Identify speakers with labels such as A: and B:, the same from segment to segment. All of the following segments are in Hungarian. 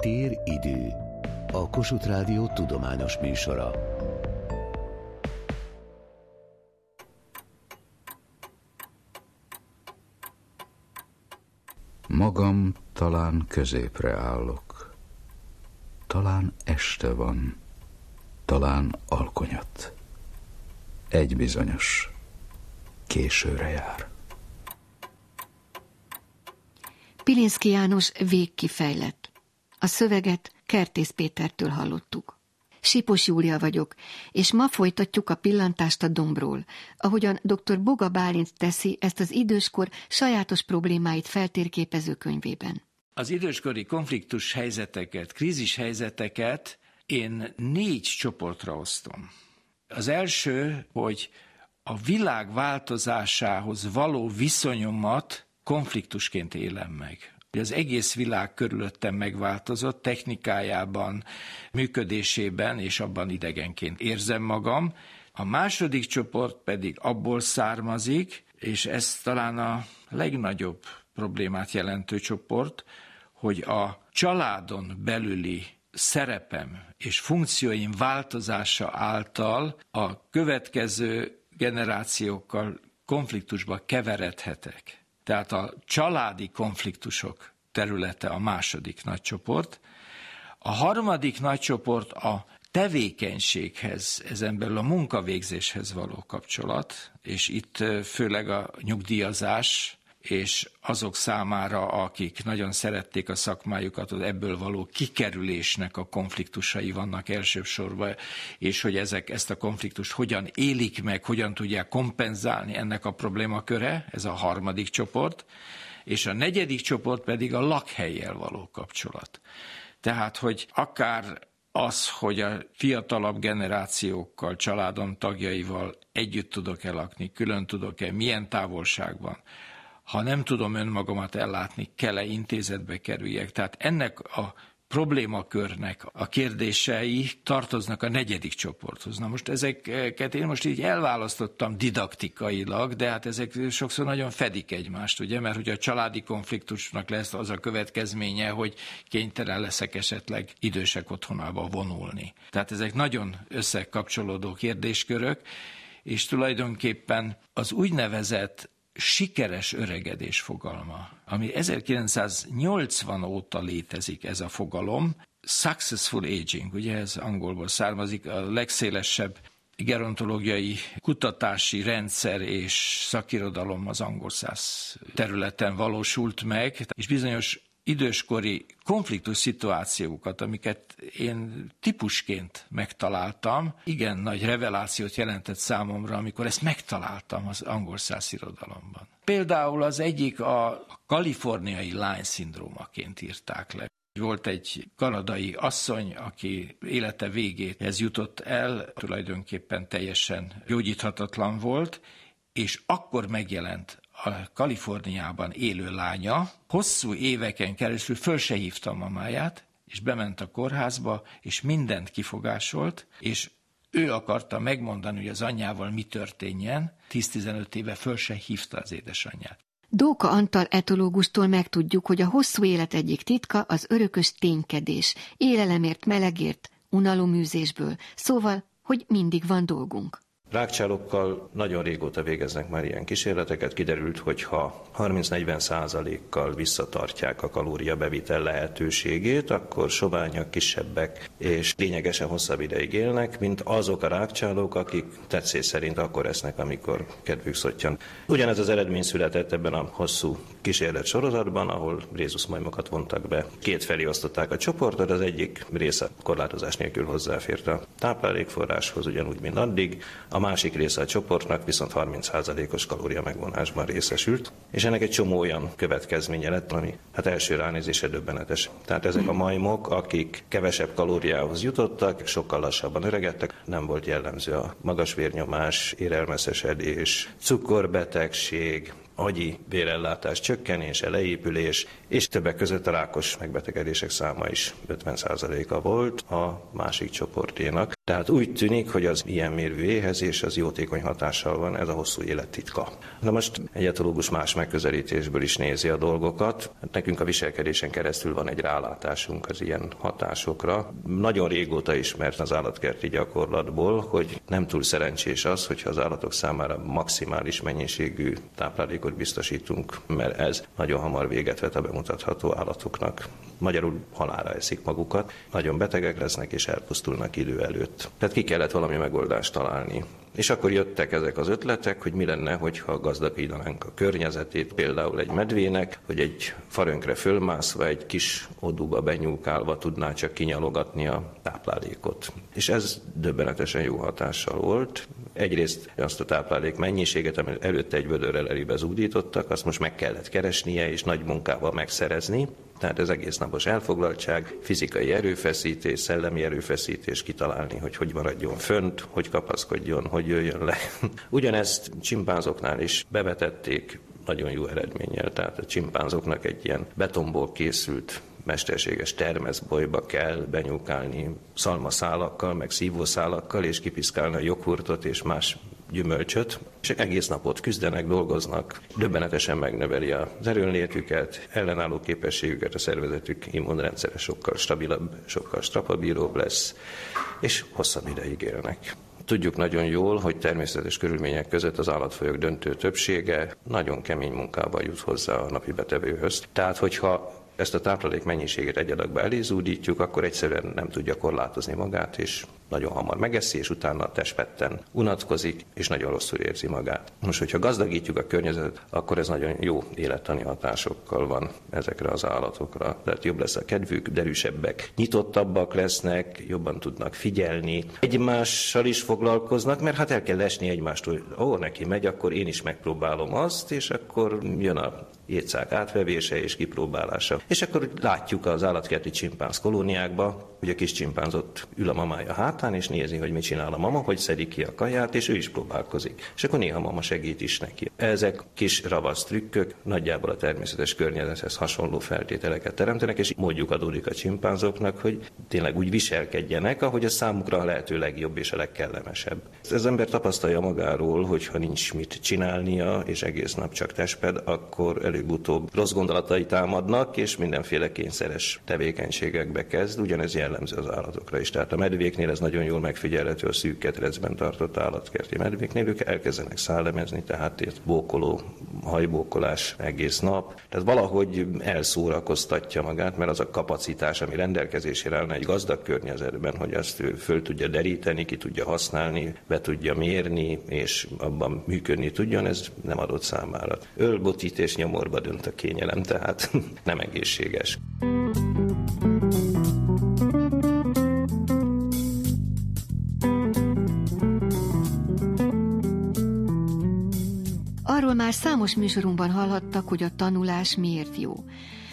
A: Tér-idő. A Kossuth Rádió tudományos műsora.
B: Magam talán középre állok. Talán este van. Talán alkonyat. Egy bizonyos. Későre jár.
C: Pilinszki János végkifejlett. A szöveget Kertész Pétertől hallottuk. Sipos Júlia vagyok, és ma folytatjuk a pillantást a dombról, ahogyan dr. Boga Bálint teszi ezt az időskor sajátos problémáit feltérképező könyvében.
D: Az időskori konfliktus helyzeteket, krízis helyzeteket én négy csoportra osztom. Az első, hogy a világ változásához való viszonyomat konfliktusként élem meg. Az egész világ körülöttem megváltozott technikájában, működésében, és abban idegenként érzem magam. A második csoport pedig abból származik, és ez talán a legnagyobb problémát jelentő csoport, hogy a családon belüli szerepem és funkcióim változása által a következő generációkkal konfliktusba keveredhetek. Tehát a családi konfliktusok területe a második nagy csoport. A harmadik nagy csoport a tevékenységhez, ezen belül a munkavégzéshez való kapcsolat, és itt főleg a nyugdíjazás, és azok számára, akik nagyon szerették a szakmájukat, az ebből való kikerülésnek a konfliktusai vannak elsősorban, és hogy ezek ezt a konfliktust hogyan élik meg, hogyan tudják kompenzálni ennek a problémaköre, ez a harmadik csoport, és a negyedik csoport pedig a lakhelyjel való kapcsolat. Tehát, hogy akár az, hogy a fiatalabb generációkkal, családom tagjaival együtt tudok-e lakni, külön tudok-e, milyen távolságban, ha nem tudom önmagamat ellátni, kell-e intézetbe kerüljek. Tehát ennek a problémakörnek a kérdései tartoznak a negyedik csoporthoz. Na most ezeket én most így elválasztottam didaktikailag, de hát ezek sokszor nagyon fedik egymást, ugye, mert hogy a családi konfliktusnak lesz az a következménye, hogy kénytelen leszek esetleg idősek otthonába vonulni. Tehát ezek nagyon összekapcsolódó kérdéskörök, és tulajdonképpen az úgynevezett sikeres öregedés fogalma, ami 1980 óta létezik ez a fogalom, successful aging, ugye ez angolból származik, a legszélesebb gerontológiai kutatási rendszer és szakirodalom az angol száz területen valósult meg, és bizonyos időskori konfliktus szituációkat, amiket én típusként megtaláltam, igen nagy revelációt jelentett számomra, amikor ezt megtaláltam az angol száz irodalomban. Például az egyik a kaliforniai lány szindrómaként írták le. Volt egy kanadai asszony, aki élete végéhez jutott el, tulajdonképpen teljesen gyógyíthatatlan volt, és akkor megjelent a Kaliforniában élő lánya hosszú éveken keresztül föl se hívta a mamáját, és bement a kórházba, és mindent kifogásolt, és ő akarta megmondani, hogy az anyjával mi történjen, 10-15 éve föl se hívta az édesanyját.
C: Dóka Antal etológustól megtudjuk, hogy a hosszú élet egyik titka az örökös ténykedés, élelemért, melegért, unaloműzésből, szóval, hogy mindig van dolgunk.
E: Rákcsálókkal nagyon régóta végeznek már ilyen kísérleteket. Kiderült, hogy ha 30-40 százalékkal visszatartják a kalóriabevitel lehetőségét, akkor soványak, kisebbek és lényegesen hosszabb ideig élnek, mint azok a rákcsálók, akik tetszés szerint akkor esznek, amikor kedvük szottyan. Ugyanez az eredmény született ebben a hosszú kísérlet sorozatban, ahol majmokat vontak be. Két felé osztották a csoportot, az egyik része korlátozás nélkül hozzáfért a táplálékforráshoz, ugyanúgy, mint addig. A másik része a csoportnak viszont 30%-os kalória megvonásban részesült, és ennek egy csomó olyan következménye lett, ami hát első ránézése döbbenetes. Tehát ezek a majmok, akik kevesebb kalóriához jutottak, sokkal lassabban öregedtek, nem volt jellemző a magas vérnyomás, érelmeszesedés, cukorbetegség, agyi vérellátás csökkenése, leépülés, és többek között a rákos megbetegedések száma is 50%-a volt a másik csoporténak. Tehát úgy tűnik, hogy az ilyen mérvű éhezés az jótékony hatással van, ez a hosszú élet titka. Na most egy etológus más megközelítésből is nézi a dolgokat. Hát nekünk a viselkedésen keresztül van egy rálátásunk az ilyen hatásokra. Nagyon régóta ismert az állatkerti gyakorlatból, hogy nem túl szerencsés az, hogyha az állatok számára maximális mennyiségű táplálékot biztosítunk, mert ez nagyon hamar véget vet a bemutatható állatoknak. Magyarul halára eszik magukat, nagyon betegek lesznek és elpusztulnak idő előtt. Tehát ki kellett valami megoldást találni. És akkor jöttek ezek az ötletek, hogy mi lenne, hogyha gazdagítanánk a környezetét, például egy medvének, hogy egy farönkre fölmászva, egy kis odúba benyúkálva tudná csak kinyalogatni a táplálékot. És ez döbbenetesen jó hatással volt. Egyrészt azt a táplálék mennyiséget, amit előtte egy vödörrel elébe zúdítottak, azt most meg kellett keresnie és nagy munkával megszerezni. Tehát ez egész napos elfoglaltság, fizikai erőfeszítés, szellemi erőfeszítés kitalálni, hogy hogy maradjon fönt, hogy kapaszkodjon, hogy jöjjön le. Ugyanezt csimpánzoknál is bevetették, nagyon jó eredménnyel. Tehát a csimpánzoknak egy ilyen betonból készült mesterséges termeszbolyba kell benyúkálni szalmaszálakkal, meg szívószálakkal, és kipiszkálni a joghurtot és más gyümölcsöt, és egész napot küzdenek, dolgoznak, döbbenetesen megnöveli az erőnlétüket, ellenálló képességüket, a szervezetük immunrendszere sokkal stabilabb, sokkal strapabíróbb lesz, és hosszabb ideig élnek. Tudjuk nagyon jól, hogy természetes körülmények között az állatfajok döntő többsége nagyon kemény munkával jut hozzá a napi betevőhöz. Tehát, hogyha ezt a táplálék mennyiséget egy adagba elézúdítjuk, akkor egyszerűen nem tudja korlátozni magát, és nagyon hamar megeszi, és utána a testpetten unatkozik, és nagyon rosszul érzi magát. Most, hogyha gazdagítjuk a környezetet, akkor ez nagyon jó élettani hatásokkal van ezekre az állatokra. Tehát jobb lesz a kedvük, derűsebbek, nyitottabbak lesznek, jobban tudnak figyelni, egymással is foglalkoznak, mert hát el kell esni egymástól, ó, neki megy, akkor én is megpróbálom azt, és akkor jön a étszák átvevése és kipróbálása. És akkor látjuk az állatkerti csimpánz kolóniákba, hogy a kis csimpánzott ül a mamája hátán, és nézi, hogy mit csinál a mama, hogy szedik ki a kaját, és ő is próbálkozik. És akkor néha mama segít is neki. Ezek kis ravasz trükkök nagyjából a természetes környezethez hasonló feltételeket teremtenek, és módjuk adódik a csimpánzoknak, hogy tényleg úgy viselkedjenek, ahogy a számukra a lehető legjobb és a legkellemesebb. Ez ember tapasztalja magáról, hogy ha nincs mit csinálnia, és egész nap csak tesped, akkor előbb-utóbb rossz gondolatai támadnak, és mindenféle kényszeres tevékenységekbe kezd. Ugyanez jel jellemző az állatokra is. Tehát a medvéknél ez nagyon jól megfigyelhető a szűk ketrecben tartott állatkerti medvéknél, ők elkezdenek szállemezni, tehát itt bókoló, hajbókolás egész nap. Tehát valahogy elszórakoztatja magát, mert az a kapacitás, ami rendelkezésére állna egy gazdag környezetben, hogy azt ő föl tudja deríteni, ki tudja használni, be tudja mérni, és abban működni tudjon, ez nem adott számára. Ölbotít és nyomorba dönt a kényelem, tehát nem egészséges.
C: Arról már számos műsorunkban hallhattak, hogy a tanulás miért jó,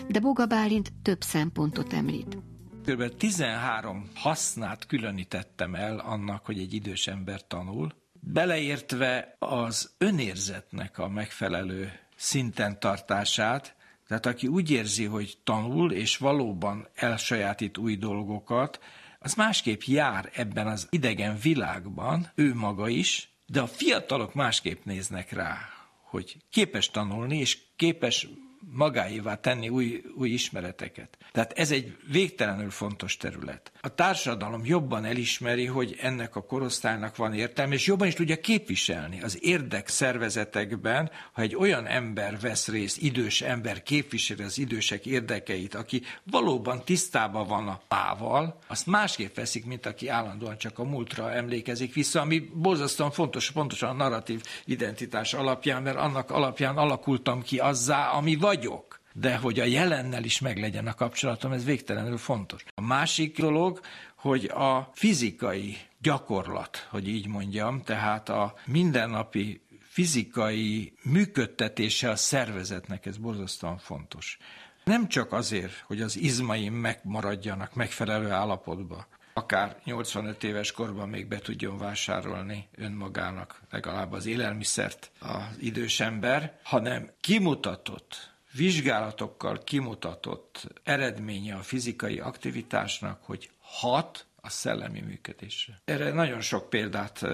C: de Boga Bálint több szempontot említ.
D: Kb. 13 hasznát különítettem el annak, hogy egy idős ember tanul, beleértve az önérzetnek a megfelelő szinten tartását, tehát aki úgy érzi, hogy tanul, és valóban elsajátít új dolgokat, az másképp jár ebben az idegen világban, ő maga is, de a fiatalok másképp néznek rá, hogy képes tanulni, és képes magáévá tenni új, új ismereteket. Tehát ez egy végtelenül fontos terület. A társadalom jobban elismeri, hogy ennek a korosztálynak van értelme, és jobban is tudja képviselni. Az érdek szervezetekben, ha egy olyan ember vesz részt, idős ember képviseli az idősek érdekeit, aki valóban tisztában van a pával, azt másképp veszik, mint aki állandóan csak a múltra emlékezik vissza, ami borzasztóan fontos, pontosan a narratív identitás alapján, mert annak alapján alakultam ki azzá, ami vagyok. De hogy a jelennel is meglegyen a kapcsolatom, ez végtelenül fontos. A másik dolog, hogy a fizikai gyakorlat, hogy így mondjam, tehát a mindennapi fizikai működtetése a szervezetnek, ez borzasztóan fontos. Nem csak azért, hogy az izmaim megmaradjanak megfelelő állapotban, akár 85 éves korban még be tudjon vásárolni önmagának legalább az élelmiszert az idős ember, hanem kimutatott, vizsgálatokkal kimutatott eredménye a fizikai aktivitásnak, hogy hat a szellemi működésre. Erre nagyon sok példát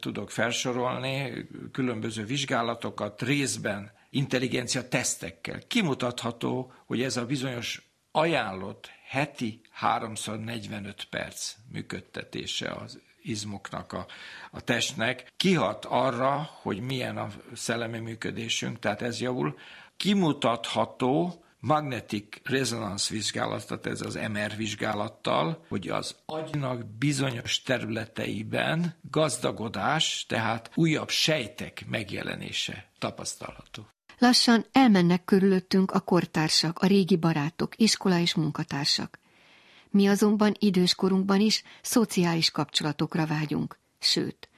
D: tudok felsorolni, különböző vizsgálatokat részben intelligencia tesztekkel. Kimutatható, hogy ez a bizonyos ajánlott heti 3x45 perc működtetése az izmoknak, a, a testnek, kihat arra, hogy milyen a szellemi működésünk, tehát ez javul. Kimutatható, magnetic resonance vizsgálatot, ez az MR vizsgálattal, hogy az agynak bizonyos területeiben gazdagodás, tehát újabb sejtek megjelenése tapasztalható.
C: Lassan elmennek körülöttünk a kortársak, a régi barátok, iskola és munkatársak. Mi azonban időskorunkban is szociális kapcsolatokra vágyunk, sőt,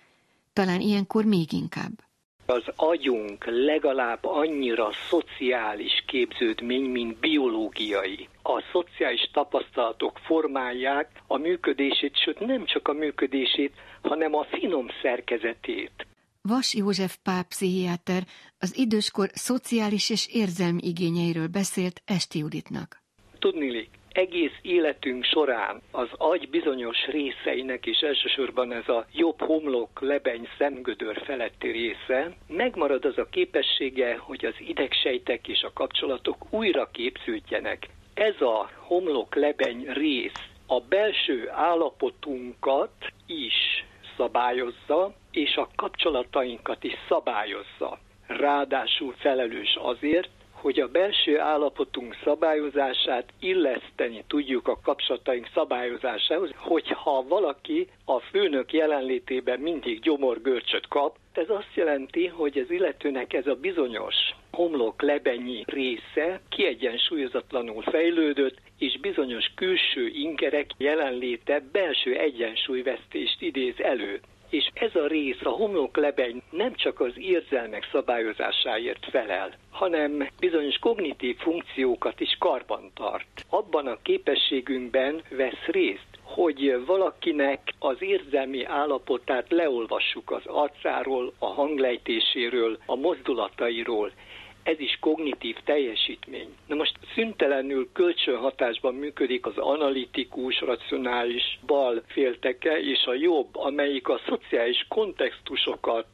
C: talán ilyenkor még inkább.
F: Az agyunk legalább annyira szociális képződmény, mint biológiai. A szociális tapasztalatok formálják a működését, sőt nem csak a működését, hanem a finom szerkezetét.
C: Vas József páp pszichiáter az időskor szociális és érzelmi igényeiről beszélt Esti Juditnak.
F: Tudnilik, egész életünk során az agy bizonyos részeinek, és elsősorban ez a jobb homlok, lebeny, szemgödör feletti része, megmarad az a képessége, hogy az idegsejtek és a kapcsolatok újra képződjenek. Ez a homlok, lebeny rész a belső állapotunkat is szabályozza, és a kapcsolatainkat is szabályozza. Ráadásul felelős azért, hogy a belső állapotunk szabályozását illeszteni tudjuk a kapcsolataink szabályozásához, hogyha valaki a főnök jelenlétében mindig gyomorgörcsöt kap, ez azt jelenti, hogy az illetőnek ez a bizonyos homlok lebenyi része kiegyensúlyozatlanul fejlődött, és bizonyos külső ingerek jelenléte belső egyensúlyvesztést idéz elő és ez a rész, a homloklebeny nem csak az érzelmek szabályozásáért felel, hanem bizonyos kognitív funkciókat is karban tart. Abban a képességünkben vesz részt, hogy valakinek az érzelmi állapotát leolvassuk az arcáról, a hanglejtéséről, a mozdulatairól, ez is kognitív teljesítmény. Na most szüntelenül kölcsönhatásban működik az analitikus, racionális bal félteke, és a jobb, amelyik a szociális kontextusokat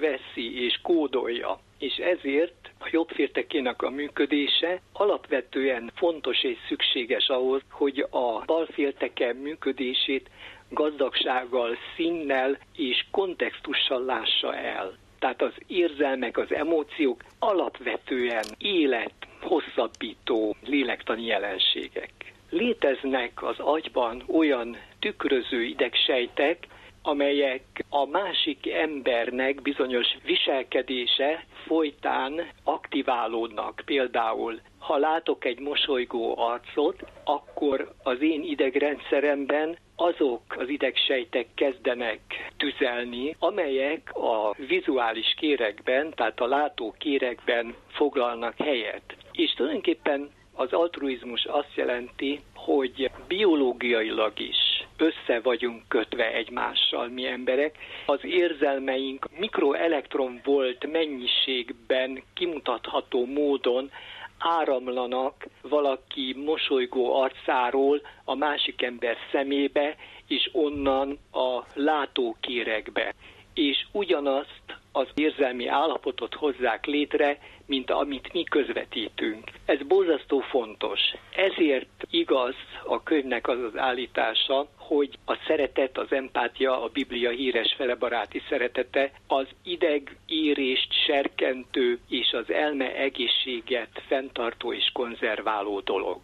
F: veszi és kódolja. És ezért a jobb féltekének a működése alapvetően fontos és szükséges ahhoz, hogy a bal félteke működését gazdagsággal, színnel és kontextussal lássa el. Tehát az érzelmek, az emóciók alapvetően élet hosszabbító lélektani jelenségek. Léteznek az agyban olyan tükröző idegsejtek, amelyek a másik embernek bizonyos viselkedése folytán aktiválódnak. Például, ha látok egy mosolygó arcot, akkor az én idegrendszeremben azok az idegsejtek kezdenek tüzelni, amelyek a vizuális kérekben, tehát a látó kérekben foglalnak helyet. És tulajdonképpen az altruizmus azt jelenti, hogy biológiailag is össze vagyunk kötve egymással mi emberek. Az érzelmeink mikroelektron volt mennyiségben kimutatható módon áramlanak valaki mosolygó arcáról a másik ember szemébe, és onnan a látókérekbe. És ugyanazt az érzelmi állapotot hozzák létre, mint amit mi közvetítünk. Ez borzasztó fontos. Ezért igaz a könyvnek az az állítása, hogy a szeretet, az empátia, a Biblia híres felebaráti szeretete az ideg érést serkentő és az elme egészséget fenntartó és konzerváló dolog.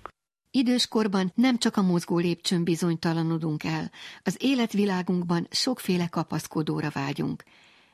C: Időskorban nem csak a mozgó lépcsőn bizonytalanodunk el, az életvilágunkban sokféle kapaszkodóra vágyunk.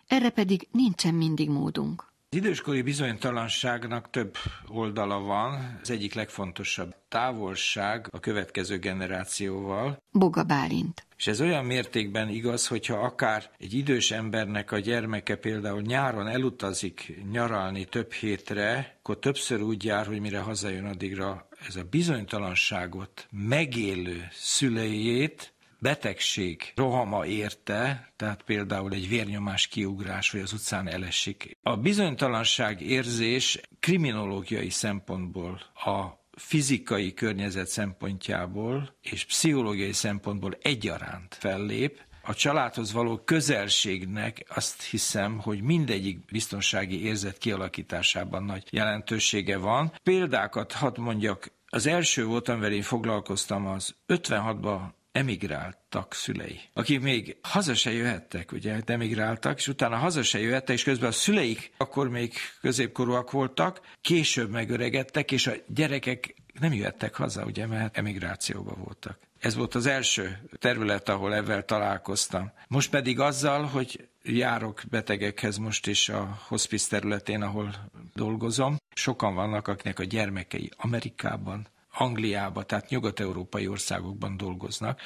C: Erre pedig nincsen mindig módunk.
D: Az időskori bizonytalanságnak több oldala van. Az egyik legfontosabb távolság a következő generációval.
C: Boga Bálint.
D: És ez olyan mértékben igaz, hogyha akár egy idős embernek a gyermeke például nyáron elutazik nyaralni több hétre, akkor többször úgy jár, hogy mire hazajön addigra ez a bizonytalanságot megélő szülejét betegség rohama érte, tehát például egy vérnyomás kiugrás, vagy az utcán elesik. A bizonytalanság érzés kriminológiai szempontból a fizikai környezet szempontjából és pszichológiai szempontból egyaránt fellép, a családhoz való közelségnek azt hiszem, hogy mindegyik biztonsági érzet kialakításában nagy jelentősége van. Példákat hadd mondjak, az első volt, amivel én foglalkoztam, az 56-ban emigráltak szülei, akik még haza se jöhettek, ugye, emigráltak, és utána haza se jöhettek, és közben a szüleik akkor még középkorúak voltak, később megöregedtek, és a gyerekek nem jöhettek haza, ugye, mert emigrációba voltak. Ez volt az első terület, ahol ezzel találkoztam. Most pedig azzal, hogy járok betegekhez most is a hospice területén, ahol dolgozom. Sokan vannak, akiknek a gyermekei Amerikában, Angliában, tehát nyugat-európai országokban dolgoznak,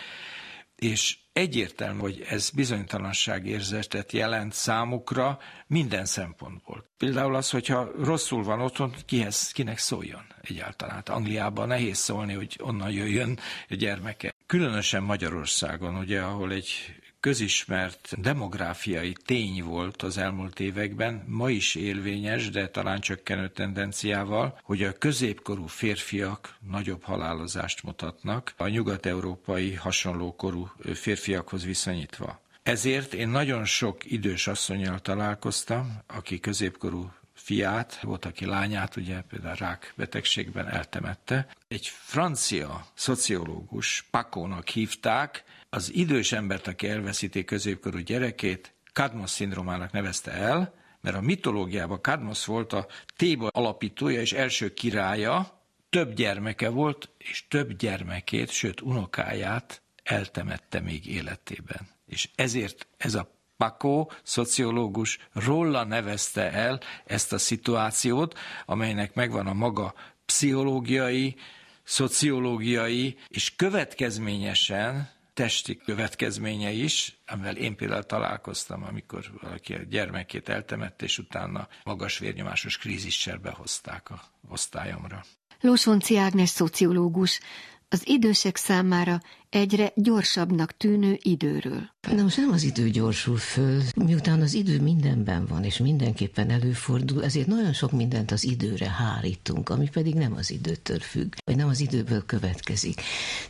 D: és egyértelmű, hogy ez bizonytalanság érzetet jelent számukra minden szempontból. Például az, hogyha rosszul van otthon, kihez, kinek szóljon egyáltalán. Hát Angliában nehéz szólni, hogy onnan jöjjön gyermeke. Különösen Magyarországon, ugye, ahol egy közismert demográfiai tény volt az elmúlt években, ma is élvényes, de talán csökkenő tendenciával, hogy a középkorú férfiak nagyobb halálozást mutatnak a nyugat-európai hasonló korú férfiakhoz viszonyítva. Ezért én nagyon sok idős asszonyjal találkoztam, aki középkorú fiát, volt, aki lányát, ugye például rákbetegségben eltemette. Egy francia szociológus, Pakónak hívták, az idős embert, aki elveszíti középkorú gyerekét, Kadmos szindrómának nevezte el, mert a mitológiában Kadmos volt a Téba alapítója és első királya, több gyermeke volt, és több gyermekét, sőt unokáját eltemette még életében. És ezért ez a Paco, szociológus, róla nevezte el ezt a szituációt, amelynek megvan a maga pszichológiai, szociológiai, és következményesen testi következménye is, amivel én például találkoztam, amikor valaki a gyermekét eltemette, és utána magas vérnyomásos krízissel behozták a osztályomra.
C: Lósonci Ágnes szociológus, az idősek számára egyre gyorsabbnak tűnő időről.
G: Na most nem az idő gyorsul föl, miután az idő mindenben van, és mindenképpen előfordul, ezért nagyon sok mindent az időre hárítunk, ami pedig nem az időtől függ, vagy nem az időből következik.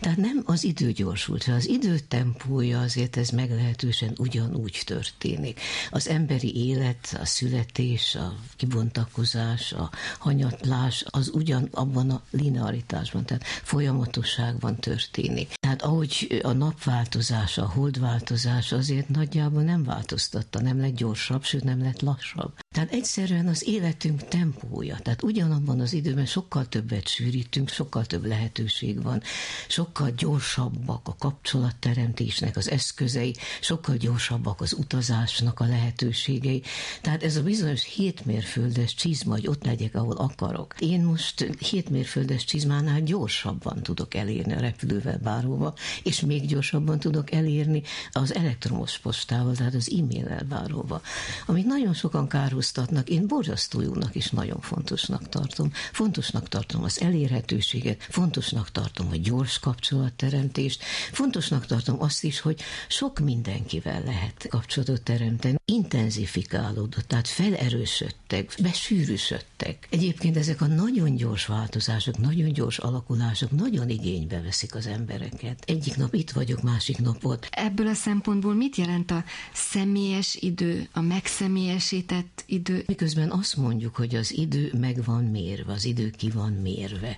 G: Tehát nem az idő gyorsul, csak az idő tempója azért ez meglehetősen ugyanúgy történik. Az emberi élet, a születés, a kibontakozás, a hanyatlás, az ugyan abban a linearitásban, tehát folyamatosságban történik. Tehát ahogy a nap változása, a hold változása azért nagyjából nem változtatta, nem lett gyorsabb, sőt nem lett lassabb. Tehát egyszerűen az életünk tempója, tehát ugyanabban az időben sokkal többet sűrítünk, sokkal több lehetőség van, sokkal gyorsabbak a kapcsolatteremtésnek az eszközei, sokkal gyorsabbak az utazásnak a lehetőségei. Tehát ez a bizonyos hétmérföldes csizma, hogy ott legyek, ahol akarok. Én most hétmérföldes csizmánál gyorsabban tudok elérni a repülővel bárhova, és még gyorsabban tudok elérni az elektromos postával, tehát az e-mail bárhova. Amit nagyon sokan károsztatnak, én borzasztó jónak és nagyon fontosnak tartom. Fontosnak tartom az elérhetőséget, fontosnak tartom a gyors kapcsolatteremtést, fontosnak tartom azt is, hogy sok mindenkivel lehet kapcsolatot teremteni. Intenzifikálódott, tehát felerősödtek, besűrűsödtek. Egyébként ezek a nagyon gyors változások, nagyon gyors alakulások nagyon igénybe veszik az embereket egyik nap itt vagyok, másik nap ott.
C: Ebből a szempontból mit jelent a személyes idő, a megszemélyesített idő?
G: Miközben azt mondjuk, hogy az idő meg van mérve, az idő ki van mérve.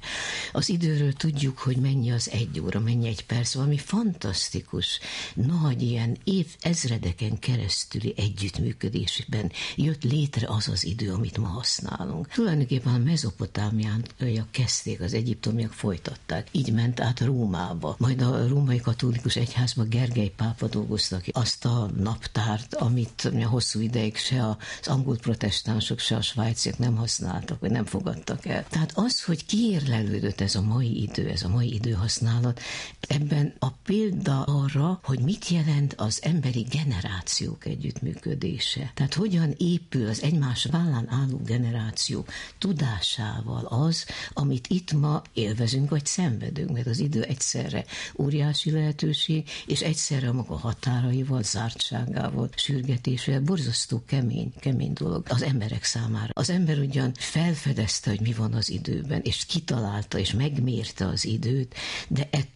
G: Az időről tudjuk, hogy mennyi az egy óra, mennyi egy perc, valami fantasztikus, nagy ilyen év ezredeken keresztüli együttműködésben jött létre az az idő, amit ma használunk. Tulajdonképpen a mezopotámián kezdték, az egyiptomiak folytatták. Így ment át Rómába, majd a római katolikus egyházban Gergely pápa dolgozta ki azt a naptárt, amit a hosszú ideig se az angol protestánsok, se a svájciak nem használtak, vagy nem fogadtak el. Tehát az, hogy kiérlelődött ez a mai idő, ez a mai időhasználat, ebben a példa arra, hogy mit jelent az emberi generációk együttműködése. Tehát hogyan épül az egymás vállán álló generáció tudásával az, amit itt ma élvezünk, vagy szenvedünk, mert az idő egyszerre óriási lehetőség, és egyszerre a maga határaival, zártságával, sürgetésével borzasztó kemény, kemény dolog. Dolog az emberek számára. Az ember ugyan felfedezte, hogy mi van az időben, és kitalálta, és megmérte az időt, de ettől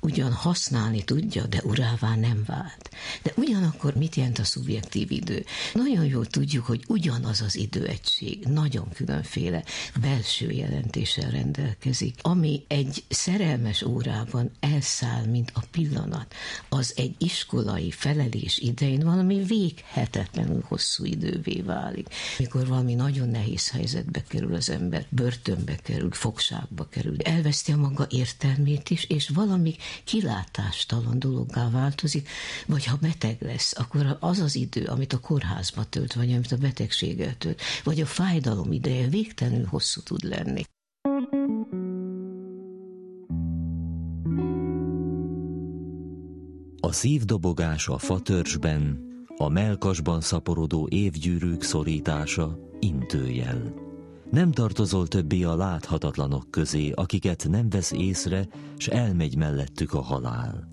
G: ugyan használni tudja, de urává nem vált. De ugyanakkor mit jelent a szubjektív idő? Nagyon jól tudjuk, hogy ugyanaz az időegység nagyon különféle belső jelentéssel rendelkezik, ami egy szerelmes órában elszáll, mint a pillanat, az egy iskolai felelés idején valami véghetetlenül hosszú idővé válik. Mikor valami nagyon nehéz helyzetbe kerül az ember, börtönbe kerül, fogságba kerül, elveszti a maga értelmét is, és valami kilátástalan dologgá változik, vagy ha beteg lesz, akkor az az idő, amit a kórházba tölt, vagy amit a betegséggel tölt, vagy a fájdalom ideje végtelenül hosszú tud lenni.
H: A szívdobogás a fatörzsben, a melkasban szaporodó évgyűrűk szorítása intőjel. Nem tartozol többé a láthatatlanok közé, akiket nem vesz észre, s elmegy mellettük a halál.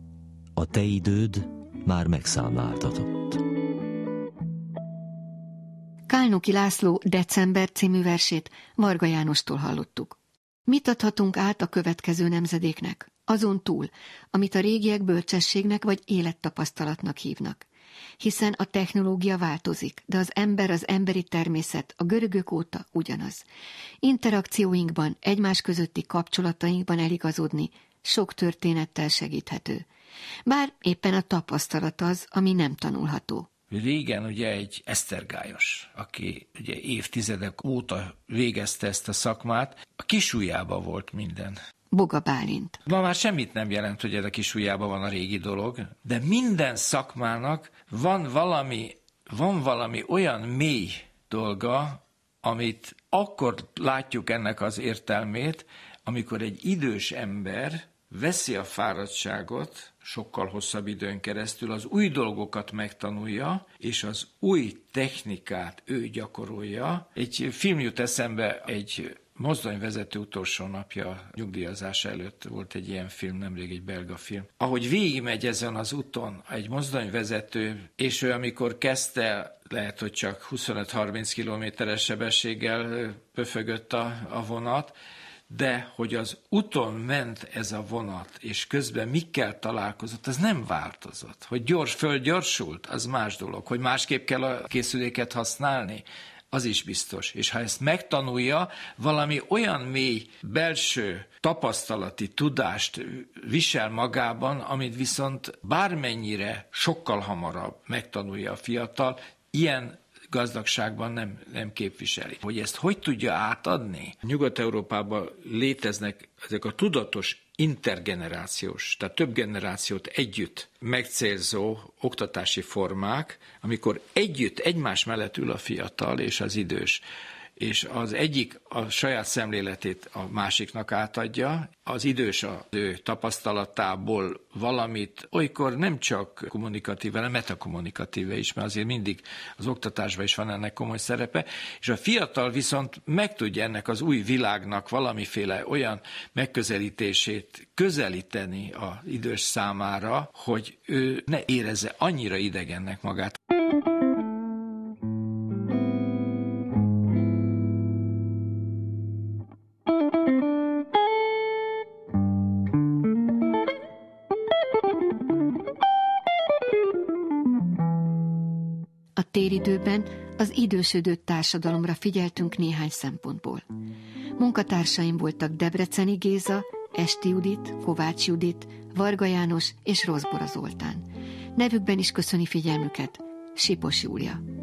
H: A te időd már megszámláltatott.
C: Kálnoki László December című versét Varga Jánostól hallottuk. Mit adhatunk át a következő nemzedéknek? Azon túl, amit a régiek bölcsességnek vagy élettapasztalatnak hívnak. Hiszen a technológia változik, de az ember, az emberi természet a görögök óta ugyanaz. Interakcióinkban, egymás közötti kapcsolatainkban eligazodni sok történettel segíthető. Bár éppen a tapasztalat az, ami nem tanulható.
D: Régen ugye egy esztergályos, aki ugye évtizedek óta végezte ezt a szakmát, a kisujjába volt minden.
C: Boga Bálint.
D: Ma már semmit nem jelent, hogy ez a kisujjában van a régi dolog, de minden szakmának van valami, van valami olyan mély dolga, amit akkor látjuk ennek az értelmét, amikor egy idős ember veszi a fáradtságot, sokkal hosszabb időn keresztül az új dolgokat megtanulja, és az új technikát ő gyakorolja. Egy film jut eszembe, egy mozdonyvezető utolsó napja nyugdíjazás előtt volt egy ilyen film, nemrég egy belga film. Ahogy végigmegy ezen az úton egy mozdonyvezető, és ő amikor kezdte, lehet, hogy csak 25-30 kilométeres sebességgel pöfögött a, a vonat, de hogy az úton ment ez a vonat, és közben mikkel találkozott, az nem változott. Hogy gyors, fölgyorsult, az más dolog. Hogy másképp kell a készüléket használni, az is biztos. És ha ezt megtanulja, valami olyan mély belső tapasztalati tudást visel magában, amit viszont bármennyire sokkal hamarabb megtanulja a fiatal, ilyen gazdagságban nem, nem képviseli. Hogy ezt hogy tudja átadni? Nyugat-Európában léteznek ezek a tudatos intergenerációs, tehát több generációt együtt megcélzó oktatási formák, amikor együtt egymás mellett ül a fiatal és az idős és az egyik a saját szemléletét a másiknak átadja, az idős az ő tapasztalatából valamit, olykor nem csak kommunikatíve, hanem metakommunikatíve is, mert azért mindig az oktatásban is van ennek komoly szerepe, és a fiatal viszont meg tudja ennek az új világnak valamiféle olyan megközelítését közelíteni az idős számára, hogy ő ne érezze annyira idegennek magát.
C: Idősödő társadalomra figyeltünk néhány szempontból. Munkatársaim voltak Debreceni Géza, Esti Judit, Kovács Judit, Varga János és Rozbora Zoltán. Nevükben is köszöni figyelmüket Sipos Júlia.